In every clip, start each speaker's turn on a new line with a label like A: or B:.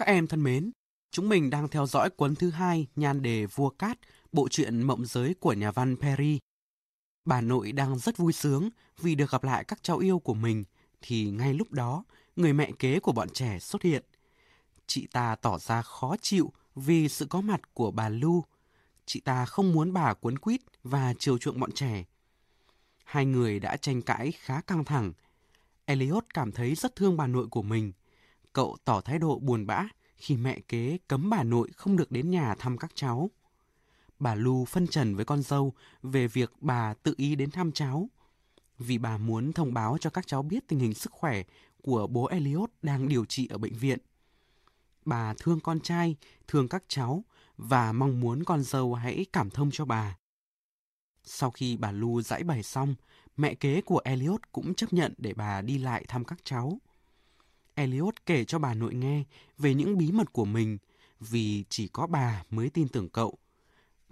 A: Các em thân mến, chúng mình đang theo dõi cuốn thứ hai nhan đề Vua Cát, bộ truyện mộng giới của nhà văn Perry. Bà nội đang rất vui sướng vì được gặp lại các cháu yêu của mình, thì ngay lúc đó, người mẹ kế của bọn trẻ xuất hiện. Chị ta tỏ ra khó chịu vì sự có mặt của bà Lu. Chị ta không muốn bà cuốn quýt và chiều chuộng bọn trẻ. Hai người đã tranh cãi khá căng thẳng. Elliot cảm thấy rất thương bà nội của mình. Cậu tỏ thái độ buồn bã khi mẹ kế cấm bà nội không được đến nhà thăm các cháu. Bà Lu phân trần với con dâu về việc bà tự ý đến thăm cháu. Vì bà muốn thông báo cho các cháu biết tình hình sức khỏe của bố Elliot đang điều trị ở bệnh viện. Bà thương con trai, thương các cháu và mong muốn con dâu hãy cảm thông cho bà. Sau khi bà Lu giải bày xong, mẹ kế của Elliot cũng chấp nhận để bà đi lại thăm các cháu. Elliot kể cho bà nội nghe về những bí mật của mình vì chỉ có bà mới tin tưởng cậu.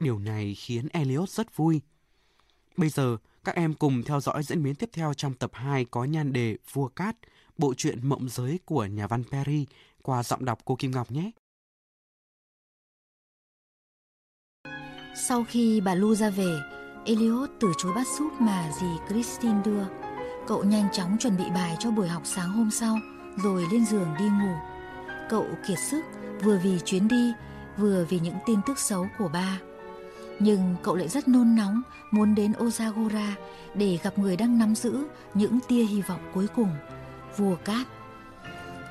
A: Điều này khiến Elliot rất vui. Bây giờ, các em cùng theo dõi diễn biến tiếp theo trong tập 2 có nhan đề Vua Cát, bộ truyện mộng giới của nhà văn Perry qua giọng đọc cô Kim Ngọc nhé.
B: Sau khi bà Lu ra về, Elliot từ chối bát súp mà dì Christine đưa. Cậu nhanh chóng chuẩn bị bài cho buổi học sáng hôm sau, rồi lên giường đi ngủ. Cậu kiệt sức vừa vì chuyến đi, vừa vì những tin tức xấu của ba. Nhưng cậu lại rất nôn nóng muốn đến Ozagora để gặp người đang nắm giữ những tia hy vọng cuối cùng, vua cát.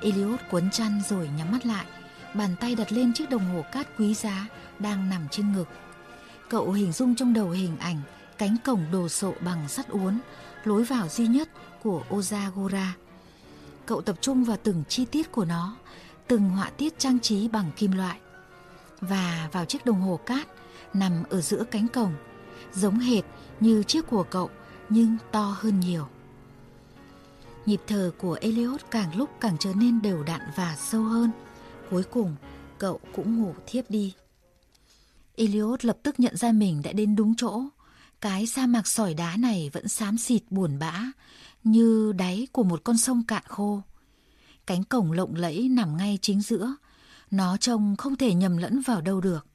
B: Eliot cuốn chăn rồi nhắm mắt lại, bàn tay đặt lên chiếc đồng hồ cát quý giá đang nằm trên ngực. Cậu hình dung trong đầu hình ảnh cánh cổng đồ sộ bằng sắt uốn, lối vào duy nhất của Ozagora. Cậu tập trung vào từng chi tiết của nó, từng họa tiết trang trí bằng kim loại. Và vào chiếc đồng hồ cát nằm ở giữa cánh cổng, giống hệt như chiếc của cậu nhưng to hơn nhiều. Nhịp thở của Elliot càng lúc càng trở nên đều đặn và sâu hơn. Cuối cùng, cậu cũng ngủ thiếp đi. Elliot lập tức nhận ra mình đã đến đúng chỗ. Cái sa mạc sỏi đá này vẫn xám xịt buồn bã, như đáy của một con sông cạn khô. Cánh cổng lộng lẫy nằm ngay chính giữa, nó trông không thể nhầm lẫn vào đâu được.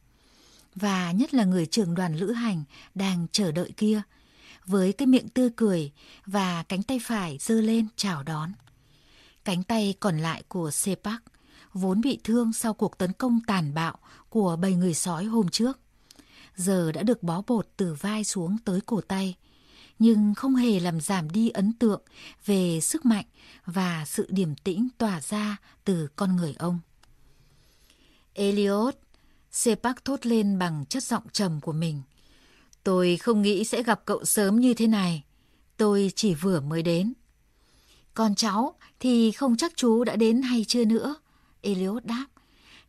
B: Và nhất là người trưởng đoàn lữ hành đang chờ đợi kia, với cái miệng tươi cười và cánh tay phải giơ lên chào đón. Cánh tay còn lại của Sepak vốn bị thương sau cuộc tấn công tàn bạo của bầy người sói hôm trước. Giờ đã được bó bột từ vai xuống tới cổ tay, nhưng không hề làm giảm đi ấn tượng về sức mạnh và sự điềm tĩnh tỏa ra từ con người ông. Elliot, Sepak thốt lên bằng chất giọng trầm của mình. Tôi không nghĩ sẽ gặp cậu sớm như thế này. Tôi chỉ vừa mới đến. Còn cháu thì không chắc chú đã đến hay chưa nữa. Elliot đáp.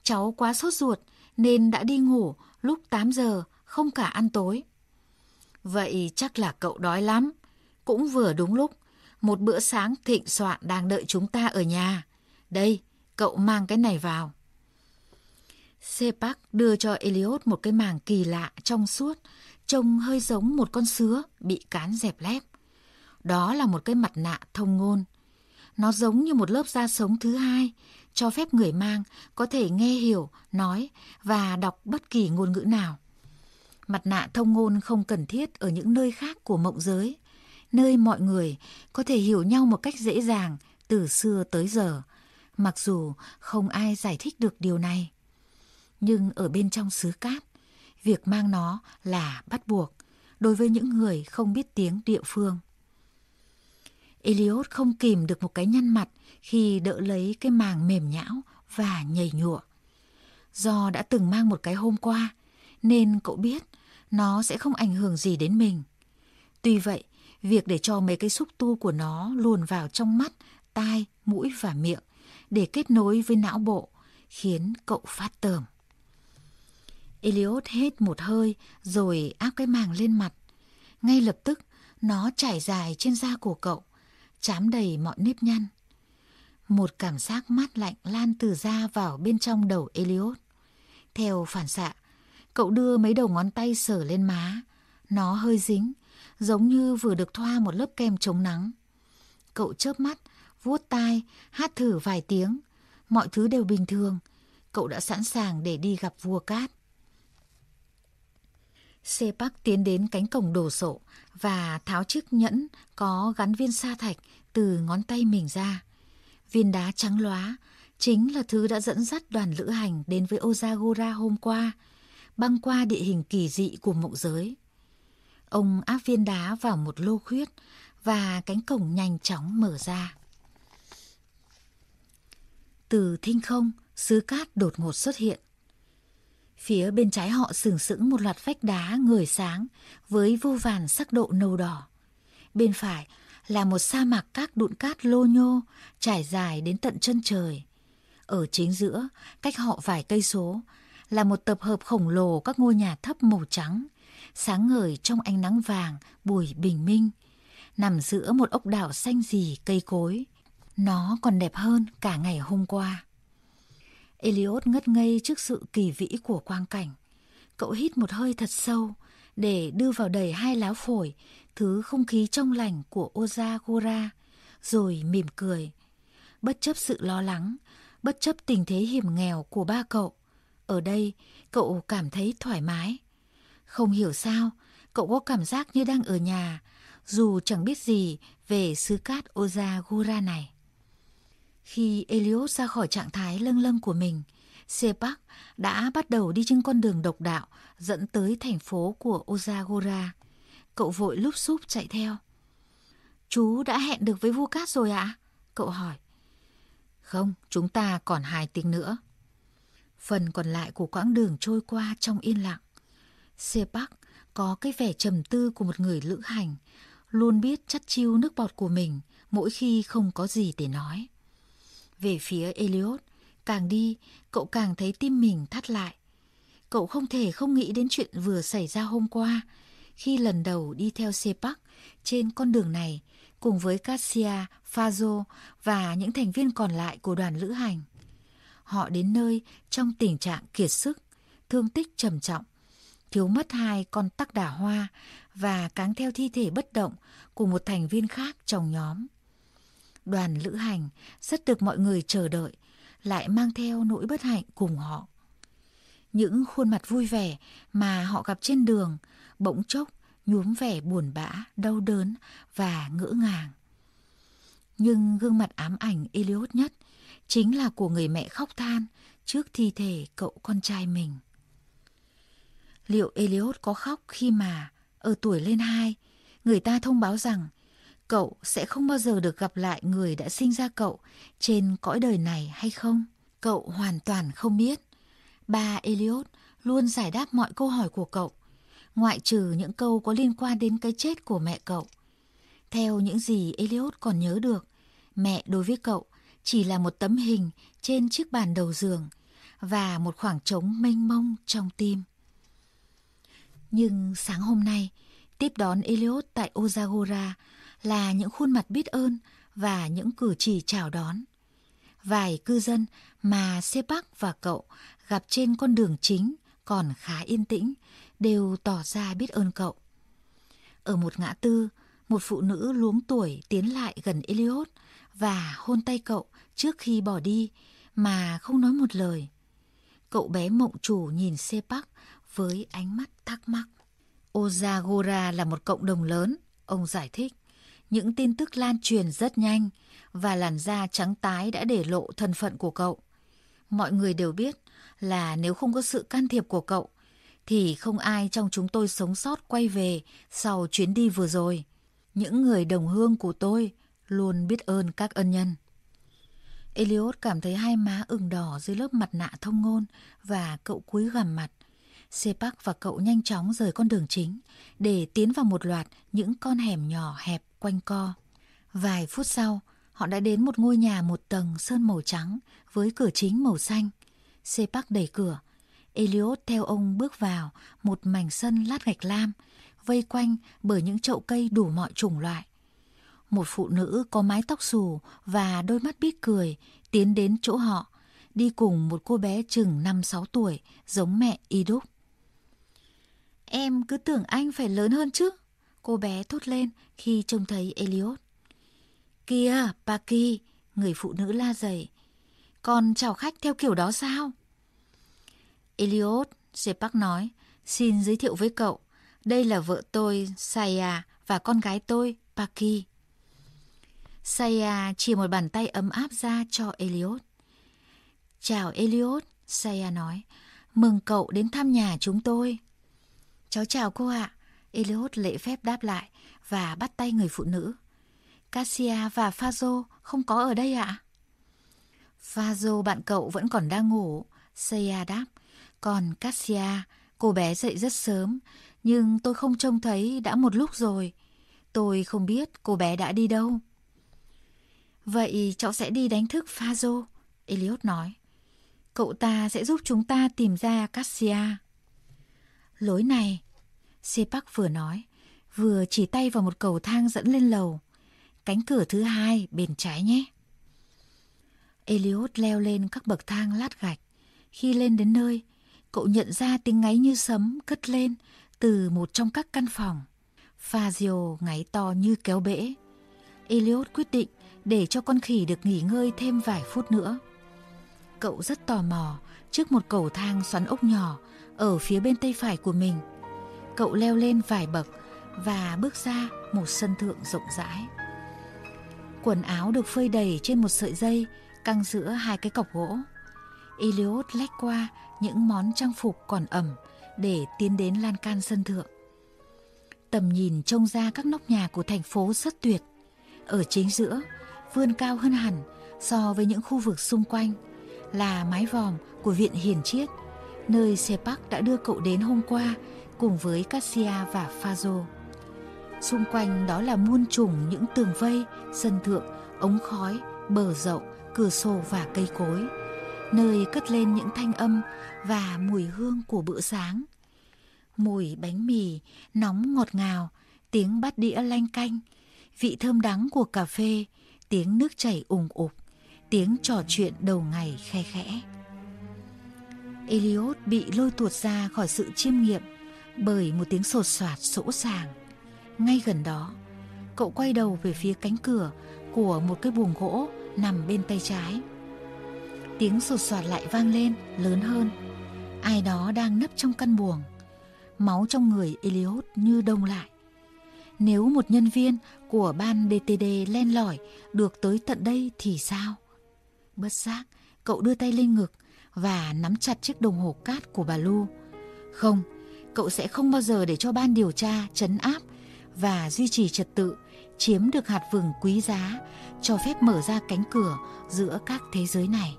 B: Cháu quá sốt ruột nên đã đi ngủ lúc 8 giờ, không cả ăn tối. Vậy chắc là cậu đói lắm. Cũng vừa đúng lúc, một bữa sáng thịnh soạn đang đợi chúng ta ở nhà. Đây, cậu mang cái này vào. Sepak đưa cho Elliot một cái màng kỳ lạ trong suốt, trông hơi giống một con sứa bị cán dẹp lép. Đó là một cái mặt nạ thông ngôn. Nó giống như một lớp da sống thứ hai, cho phép người mang có thể nghe hiểu, nói và đọc bất kỳ ngôn ngữ nào. Mặt nạ thông ngôn không cần thiết ở những nơi khác của mộng giới, nơi mọi người có thể hiểu nhau một cách dễ dàng từ xưa tới giờ, mặc dù không ai giải thích được điều này. Nhưng ở bên trong xứ cát, việc mang nó là bắt buộc đối với những người không biết tiếng địa phương. Eliot không kìm được một cái nhăn mặt khi đỡ lấy cái màng mềm nhão và nhầy nhụa. Do đã từng mang một cái hôm qua, nên cậu biết nó sẽ không ảnh hưởng gì đến mình. Tuy vậy, việc để cho mấy cái xúc tu của nó luồn vào trong mắt, tai, mũi và miệng để kết nối với não bộ khiến cậu phát tởm. Elliot hết một hơi rồi áp cái màng lên mặt. Ngay lập tức, nó trải dài trên da của cậu, chám đầy mọi nếp nhăn. Một cảm giác mát lạnh lan từ da vào bên trong đầu Elliot. Theo phản xạ, cậu đưa mấy đầu ngón tay sờ lên má. Nó hơi dính, giống như vừa được thoa một lớp kem chống nắng. Cậu chớp mắt, vuốt tai, hát thử vài tiếng. Mọi thứ đều bình thường, cậu đã sẵn sàng để đi gặp vua cát. Sepak tiến đến cánh cổng đồ sộ và tháo chiếc nhẫn có gắn viên sa thạch từ ngón tay mình ra. Viên đá trắng lóa chính là thứ đã dẫn dắt đoàn lữ hành đến với Ozagora hôm qua, băng qua địa hình kỳ dị của mộng giới. Ông áp viên đá vào một lô khuyết và cánh cổng nhanh chóng mở ra. Từ thinh không, sứ cát đột ngột xuất hiện. Phía bên trái họ sừng sững một loạt vách đá người sáng với vô vàn sắc độ nâu đỏ. Bên phải là một sa mạc các đụn cát lô nhô trải dài đến tận chân trời. Ở chính giữa, cách họ vài cây số, là một tập hợp khổng lồ các ngôi nhà thấp màu trắng, sáng ngời trong ánh nắng vàng buổi bình minh, nằm giữa một ốc đảo xanh rì cây cối. Nó còn đẹp hơn cả ngày hôm qua. Eliot ngất ngây trước sự kỳ vĩ của quang cảnh. Cậu hít một hơi thật sâu để đưa vào đầy hai lá phổi thứ không khí trong lành của Ozagora, rồi mỉm cười. Bất chấp sự lo lắng, bất chấp tình thế hiểm nghèo của ba cậu, ở đây cậu cảm thấy thoải mái. Không hiểu sao, cậu có cảm giác như đang ở nhà, dù chẳng biết gì về xứ cát Ozagora này. Khi Eliot ra khỏi trạng thái lâng lâng của mình, Sepak đã bắt đầu đi trên con đường độc đạo dẫn tới thành phố của Ozagora. Cậu vội lúc xúp chạy theo. Chú đã hẹn được với vua cát rồi ạ? À? Cậu hỏi. Không, chúng ta còn hai tiếng nữa. Phần còn lại của quãng đường trôi qua trong yên lặng. Sepak có cái vẻ trầm tư của một người lữ hành, luôn biết chắt chiêu nước bọt của mình mỗi khi không có gì để nói. Về phía Elliot, càng đi, cậu càng thấy tim mình thắt lại. Cậu không thể không nghĩ đến chuyện vừa xảy ra hôm qua, khi lần đầu đi theo Sepak trên con đường này cùng với Cassia, Fazo và những thành viên còn lại của đoàn lữ hành. Họ đến nơi trong tình trạng kiệt sức, thương tích trầm trọng, thiếu mất hai con tắc đả hoa và cáng theo thi thể bất động của một thành viên khác trong nhóm đoàn lữ hành rất được mọi người chờ đợi, lại mang theo nỗi bất hạnh cùng họ. Những khuôn mặt vui vẻ mà họ gặp trên đường bỗng chốc nhuốm vẻ buồn bã, đau đớn và ngỡ ngàng. Nhưng gương mặt ám ảnh Eliot nhất chính là của người mẹ khóc than trước thi thể cậu con trai mình. Liệu Eliot có khóc khi mà ở tuổi lên hai, người ta thông báo rằng cậu sẽ không bao giờ được gặp lại người đã sinh ra cậu trên cõi đời này hay không? Cậu hoàn toàn không biết. Ba Eliot luôn giải đáp mọi câu hỏi của cậu, ngoại trừ những câu có liên quan đến cái chết của mẹ cậu. Theo những gì Eliot còn nhớ được, mẹ đối với cậu chỉ là một tấm hình trên chiếc bàn đầu giường và một khoảng trống mênh mông trong tim. Nhưng sáng hôm nay, tiếp đón Eliot tại Ozagora là những khuôn mặt biết ơn và những cử chỉ chào đón. Vài cư dân mà Sepak và cậu gặp trên con đường chính còn khá yên tĩnh đều tỏ ra biết ơn cậu. Ở một ngã tư, một phụ nữ luống tuổi tiến lại gần Eliot và hôn tay cậu trước khi bỏ đi mà không nói một lời. Cậu bé mộng chủ nhìn Sepak với ánh mắt thắc mắc. Ozagora là một cộng đồng lớn, ông giải thích những tin tức lan truyền rất nhanh và làn da trắng tái đã để lộ thân phận của cậu. Mọi người đều biết là nếu không có sự can thiệp của cậu thì không ai trong chúng tôi sống sót quay về sau chuyến đi vừa rồi. Những người đồng hương của tôi luôn biết ơn các ân nhân. Eliot cảm thấy hai má ửng đỏ dưới lớp mặt nạ thông ngôn và cậu cúi gằm mặt. Sepak và cậu nhanh chóng rời con đường chính để tiến vào một loạt những con hẻm nhỏ hẹp quanh co. Vài phút sau, họ đã đến một ngôi nhà một tầng sơn màu trắng với cửa chính màu xanh. Sepak đẩy cửa. Eliot theo ông bước vào một mảnh sân lát gạch lam, vây quanh bởi những chậu cây đủ mọi chủng loại. Một phụ nữ có mái tóc xù và đôi mắt biết cười tiến đến chỗ họ, đi cùng một cô bé chừng 5-6 tuổi, giống mẹ y đúc. Em cứ tưởng anh phải lớn hơn chứ. Cô bé thốt lên khi trông thấy Elliot. Kìa, Paki, người phụ nữ la dày. Còn chào khách theo kiểu đó sao? Elliot, Sepak nói, xin giới thiệu với cậu. Đây là vợ tôi, Saya, và con gái tôi, Paki. Saya chỉ một bàn tay ấm áp ra cho Elliot. Chào Elliot, Saya nói. Mừng cậu đến thăm nhà chúng tôi. Cháu chào cô ạ. Elliot lễ phép đáp lại và bắt tay người phụ nữ. Cassia và Fazo không có ở đây ạ? Fazo bạn cậu vẫn còn đang ngủ, Saya đáp. Còn Cassia, cô bé dậy rất sớm, nhưng tôi không trông thấy đã một lúc rồi. Tôi không biết cô bé đã đi đâu. Vậy cháu sẽ đi đánh thức Phazo, Elliot nói. Cậu ta sẽ giúp chúng ta tìm ra Cassia. Lối này, Sepak vừa nói, vừa chỉ tay vào một cầu thang dẫn lên lầu. Cánh cửa thứ hai bên trái nhé. Elliot leo lên các bậc thang lát gạch. Khi lên đến nơi, cậu nhận ra tiếng ngáy như sấm cất lên từ một trong các căn phòng. Fazio ngáy to như kéo bể. Elliot quyết định để cho con khỉ được nghỉ ngơi thêm vài phút nữa. Cậu rất tò mò trước một cầu thang xoắn ốc nhỏ ở phía bên tay phải của mình. Cậu leo lên vài bậc và bước ra một sân thượng rộng rãi. Quần áo được phơi đầy trên một sợi dây căng giữa hai cái cọc gỗ. Eliot lách qua những món trang phục còn ẩm để tiến đến lan can sân thượng. Tầm nhìn trông ra các nóc nhà của thành phố rất tuyệt. Ở chính giữa, vươn cao hơn hẳn so với những khu vực xung quanh là mái vòm của viện Hiền Chiết, nơi Sepak đã đưa cậu đến hôm qua cùng với Cassia và Fazo. Xung quanh đó là muôn trùng những tường vây, sân thượng, ống khói, bờ rậu, cửa sổ và cây cối, nơi cất lên những thanh âm và mùi hương của bữa sáng. Mùi bánh mì nóng ngọt ngào, tiếng bát đĩa lanh canh, vị thơm đắng của cà phê, tiếng nước chảy ùng ục, tiếng trò chuyện đầu ngày khe khẽ. Eliot bị lôi tuột ra khỏi sự chiêm nghiệm bởi một tiếng sột soạt sỗ sàng. Ngay gần đó, cậu quay đầu về phía cánh cửa của một cái buồng gỗ nằm bên tay trái. Tiếng sột soạt lại vang lên, lớn hơn. Ai đó đang nấp trong căn buồng. Máu trong người Eliot như đông lại. Nếu một nhân viên của ban DTD len lỏi được tới tận đây thì sao? Bất giác, cậu đưa tay lên ngực và nắm chặt chiếc đồng hồ cát của bà Lu. Không, cậu sẽ không bao giờ để cho ban điều tra chấn áp và duy trì trật tự chiếm được hạt vừng quý giá cho phép mở ra cánh cửa giữa các thế giới này.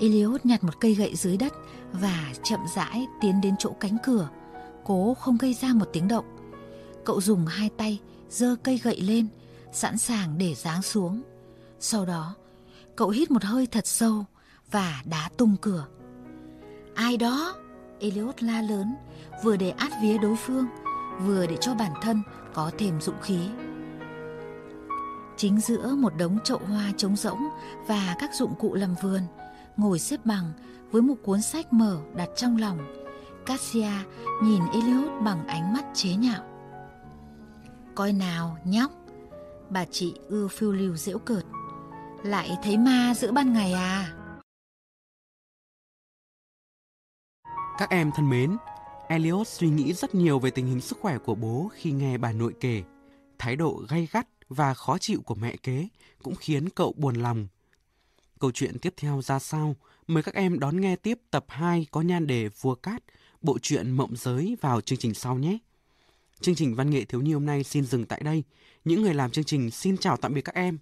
B: Eliot nhặt một cây gậy dưới đất và chậm rãi tiến đến chỗ cánh cửa, cố không gây ra một tiếng động. Cậu dùng hai tay giơ cây gậy lên, sẵn sàng để giáng xuống. Sau đó, cậu hít một hơi thật sâu và đá tung cửa. Ai đó? Eliot la lớn, vừa để át vía đối phương, vừa để cho bản thân có thêm dũng khí. Chính giữa một đống chậu hoa trống rỗng và các dụng cụ làm vườn, ngồi xếp bằng với một cuốn sách mở đặt trong lòng. Cassia nhìn Eliot bằng ánh mắt chế nhạo. Coi nào, nhóc, bà chị ưa phiêu lưu dễu cợt. Lại thấy ma giữa ban ngày à?
A: Các em thân mến, Elliot suy nghĩ rất nhiều về tình hình sức khỏe của bố khi nghe bà nội kể. Thái độ gay gắt và khó chịu của mẹ kế cũng khiến cậu buồn lòng. Câu chuyện tiếp theo ra sao? Mời các em đón nghe tiếp tập 2 có nhan đề Vua Cát, bộ truyện Mộng Giới vào chương trình sau nhé. Chương trình Văn nghệ thiếu nhi hôm nay xin dừng tại đây. Những người làm chương trình xin chào tạm biệt các em.